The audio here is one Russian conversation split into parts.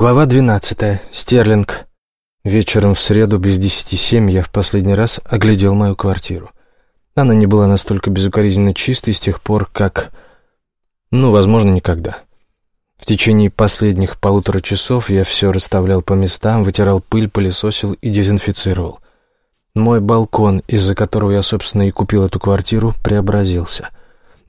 Глава 12. Стерлинг. Вечером в среду без десяти семь я в последний раз оглядел мою квартиру. Она не была настолько безукоризненно чистой с тех пор, как... Ну, возможно, никогда. В течение последних полутора часов я все расставлял по местам, вытирал пыль, пылесосил и дезинфицировал. Мой балкон, из-за которого я, собственно, и купил эту квартиру, преобразился —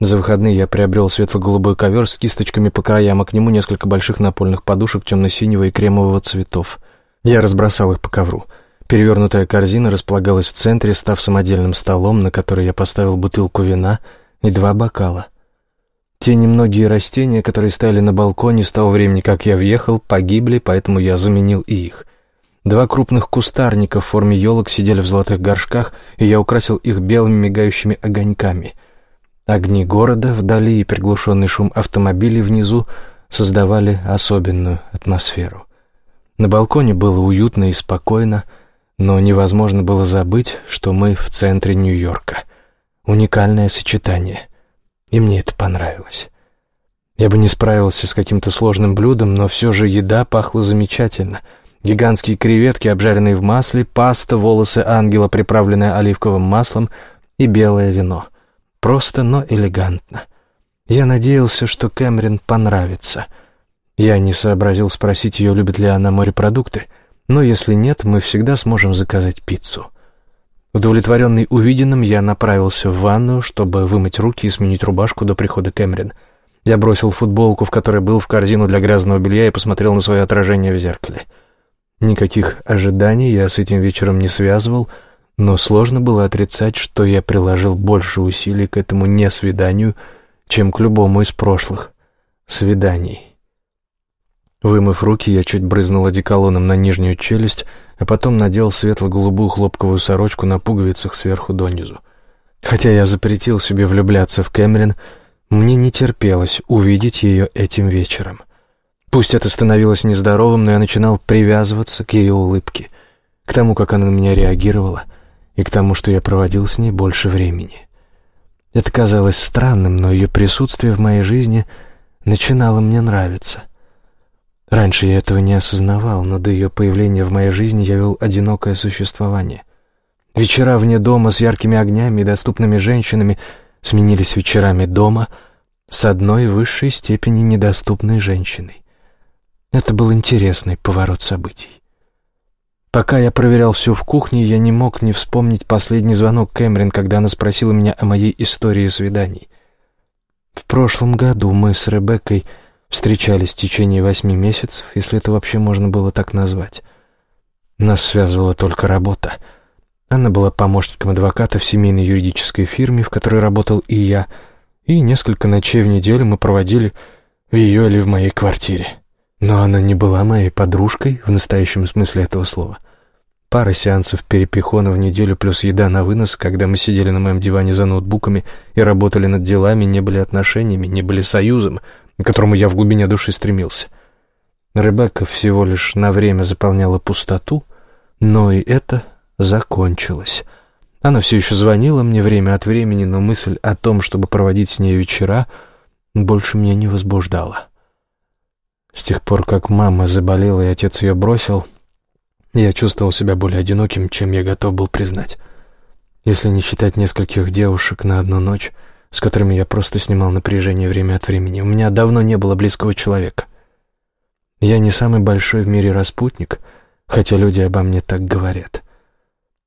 за выходные я приобрел светло-голубой ковер с кисточками по краям, а к нему несколько больших напольных подушек темно-синего и кремового цветов. Я разбросал их по ковру. Перевернутая корзина располагалась в центре, став самодельным столом, на который я поставил бутылку вина и два бокала. Те немногие растения, которые стояли на балконе с того времени, как я въехал, погибли, поэтому я заменил и их. Два крупных кустарника в форме елок сидели в золотых горшках, и я украсил их белыми мигающими огоньками — Огни города вдали и приглушенный шум автомобилей внизу создавали особенную атмосферу. На балконе было уютно и спокойно, но невозможно было забыть, что мы в центре Нью-Йорка. Уникальное сочетание. И мне это понравилось. Я бы не справился с каким-то сложным блюдом, но все же еда пахла замечательно. Гигантские креветки, обжаренные в масле, паста, волосы ангела, приправленные оливковым маслом и белое вино — Просто, но элегантно. Я надеялся, что Кэмерин понравится. Я не сообразил спросить ее, любит ли она морепродукты, но если нет, мы всегда сможем заказать пиццу. Удовлетворенный увиденным, я направился в ванную, чтобы вымыть руки и сменить рубашку до прихода Кэмерин. Я бросил футболку, в которой был, в корзину для грязного белья и посмотрел на свое отражение в зеркале. Никаких ожиданий я с этим вечером не связывал — но сложно было отрицать, что я приложил больше усилий к этому несвиданию, чем к любому из прошлых свиданий. Вымыв руки, я чуть брызнул одеколоном на нижнюю челюсть, а потом надел светло-голубую хлопковую сорочку на пуговицах сверху донизу. Хотя я запретил себе влюбляться в Кэмерин, мне не терпелось увидеть ее этим вечером. Пусть это становилось нездоровым, но я начинал привязываться к ее улыбке, к тому, как она на меня реагировала — и к тому, что я проводил с ней больше времени. Это казалось странным, но ее присутствие в моей жизни начинало мне нравиться. Раньше я этого не осознавал, но до ее появления в моей жизни я вел одинокое существование. Вечера вне дома с яркими огнями и доступными женщинами сменились вечерами дома с одной высшей степени недоступной женщиной. Это был интересный поворот событий. Пока я проверял все в кухне, я не мог не вспомнить последний звонок Кэмерин, когда она спросила меня о моей истории свиданий. В прошлом году мы с Ребеккой встречались в течение восьми месяцев, если это вообще можно было так назвать. Нас связывала только работа. Она была помощником адвоката в семейной юридической фирме, в которой работал и я, и несколько ночей в неделю мы проводили в ее или в моей квартире. Но она не была моей подружкой в настоящем смысле этого слова. Пара сеансов перепихона в неделю плюс еда на вынос, когда мы сидели на моем диване за ноутбуками и работали над делами, не были отношениями, не были союзом, к которому я в глубине души стремился. Ребекка всего лишь на время заполняла пустоту, но и это закончилось. Она все еще звонила мне время от времени, но мысль о том, чтобы проводить с ней вечера, больше меня не возбуждала. С тех пор, как мама заболела и отец ее бросил, я чувствовал себя более одиноким, чем я готов был признать. Если не считать нескольких девушек на одну ночь, с которыми я просто снимал напряжение время от времени, у меня давно не было близкого человека. Я не самый большой в мире распутник, хотя люди обо мне так говорят.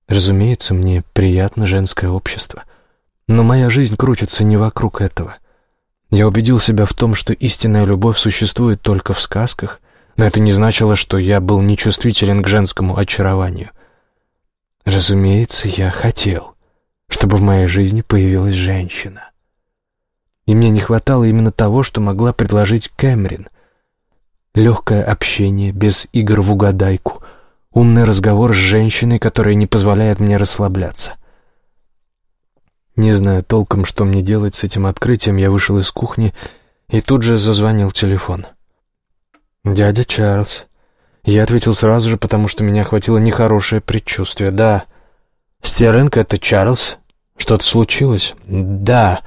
Разумеется, мне приятно женское общество, но моя жизнь крутится не вокруг этого. Я убедил себя в том, что истинная любовь существует только в сказках, но это не значило, что я был нечувствителен к женскому очарованию. Разумеется, я хотел, чтобы в моей жизни появилась женщина. И мне не хватало именно того, что могла предложить Кэмерин. Легкое общение, без игр в угадайку, умный разговор с женщиной, которая не позволяет мне расслабляться. Не зная толком, что мне делать с этим открытием, я вышел из кухни и тут же зазвонил телефон. «Дядя Чарльз». Я ответил сразу же, потому что меня охватило нехорошее предчувствие. «Да». «Стерлинг, это Чарльз. Что-то случилось?» «Да.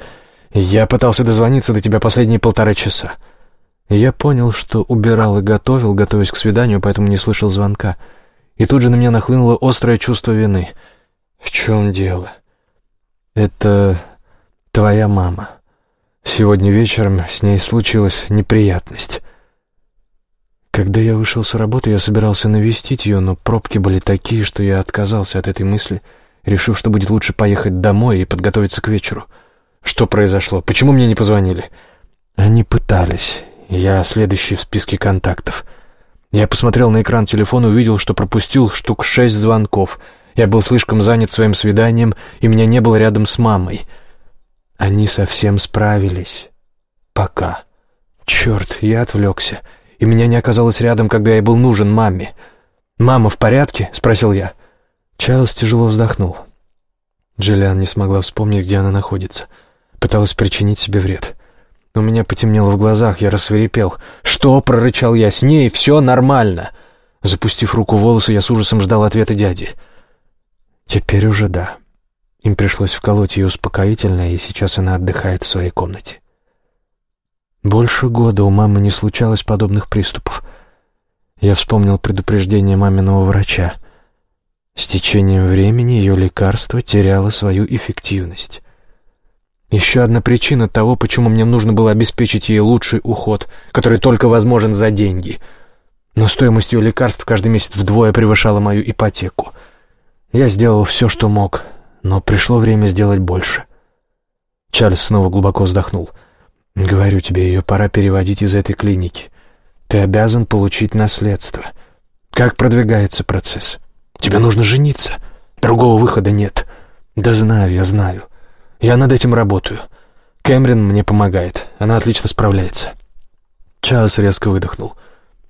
Я пытался дозвониться до тебя последние полтора часа». Я понял, что убирал и готовил, готовясь к свиданию, поэтому не слышал звонка. И тут же на меня нахлынуло острое чувство вины. «В чем дело?» «Это твоя мама. Сегодня вечером с ней случилась неприятность». Когда я вышел с работы, я собирался навестить ее, но пробки были такие, что я отказался от этой мысли, решив, что будет лучше поехать домой и подготовиться к вечеру. Что произошло? Почему мне не позвонили? Они пытались. Я следующий в списке контактов. Я посмотрел на экран телефона и увидел, что пропустил штук шесть звонков. Я был слишком занят своим свиданием, и меня не было рядом с мамой. Они совсем справились. Пока. Черт, я отвлекся, и меня не оказалось рядом, когда я был нужен маме. «Мама в порядке?» — спросил я. Чарльз тяжело вздохнул. Джиллиан не смогла вспомнить, где она находится. Пыталась причинить себе вред. У меня потемнело в глазах, я рассверепел. «Что?» — прорычал я. «С ней все нормально!» Запустив руку в волосы, я с ужасом ждал ответа дяди. Теперь уже да. Им пришлось вколоть ее успокоительное, и сейчас она отдыхает в своей комнате. Больше года у мамы не случалось подобных приступов. Я вспомнил предупреждение маминого врача. С течением времени ее лекарство теряло свою эффективность. Еще одна причина того, почему мне нужно было обеспечить ей лучший уход, который только возможен за деньги. Но стоимость ее лекарств каждый месяц вдвое превышала мою ипотеку. Я сделал все, что мог, но пришло время сделать больше. Чарльз снова глубоко вздохнул. «Говорю тебе, ее пора переводить из этой клиники. Ты обязан получить наследство. Как продвигается процесс? Тебе нужно жениться. Другого выхода нет. Да знаю, я знаю». Я над этим работаю. Кэмерон мне помогает. Она отлично справляется». Чарльз резко выдохнул.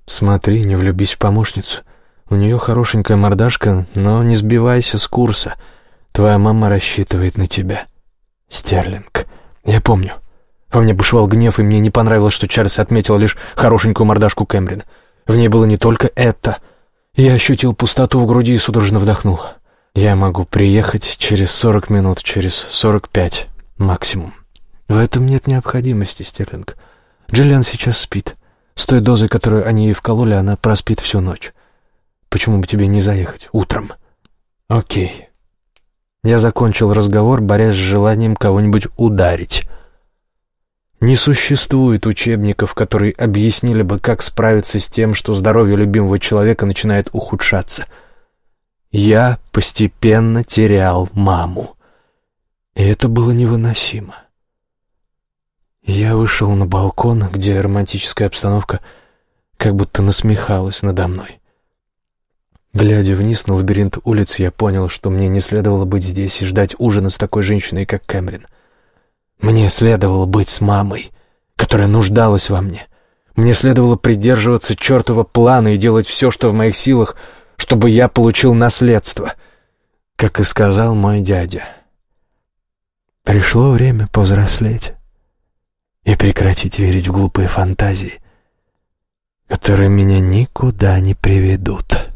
«Смотри, не влюбись в помощницу. У нее хорошенькая мордашка, но не сбивайся с курса. Твоя мама рассчитывает на тебя. Стерлинг. Я помню. Во мне бушевал гнев, и мне не понравилось, что Чарльз отметил лишь хорошенькую мордашку Кэмерин. В ней было не только это. Я ощутил пустоту в груди и судорожно вдохнул. Я могу приехать через сорок минут, через сорок пять максимум. В этом нет необходимости, Стерлинг. Джиллиан сейчас спит. С той дозой, которую они ей вкололи, она проспит всю ночь. Почему бы тебе не заехать утром? Окей. Я закончил разговор, борясь с желанием кого-нибудь ударить. Не существует учебников, которые объяснили бы, как справиться с тем, что здоровье любимого человека начинает ухудшаться — я постепенно терял маму. И это было невыносимо. Я вышел на балкон, где романтическая обстановка как будто насмехалась надо мной. Глядя вниз на лабиринт улиц, я понял, что мне не следовало быть здесь и ждать ужина с такой женщиной, как Кэмерин. Мне следовало быть с мамой, которая нуждалась во мне. Мне следовало придерживаться чертова плана и делать все, что в моих силах — чтобы я получил наследство, как и сказал мой дядя. Пришло время повзрослеть и прекратить верить в глупые фантазии, которые меня никуда не приведут».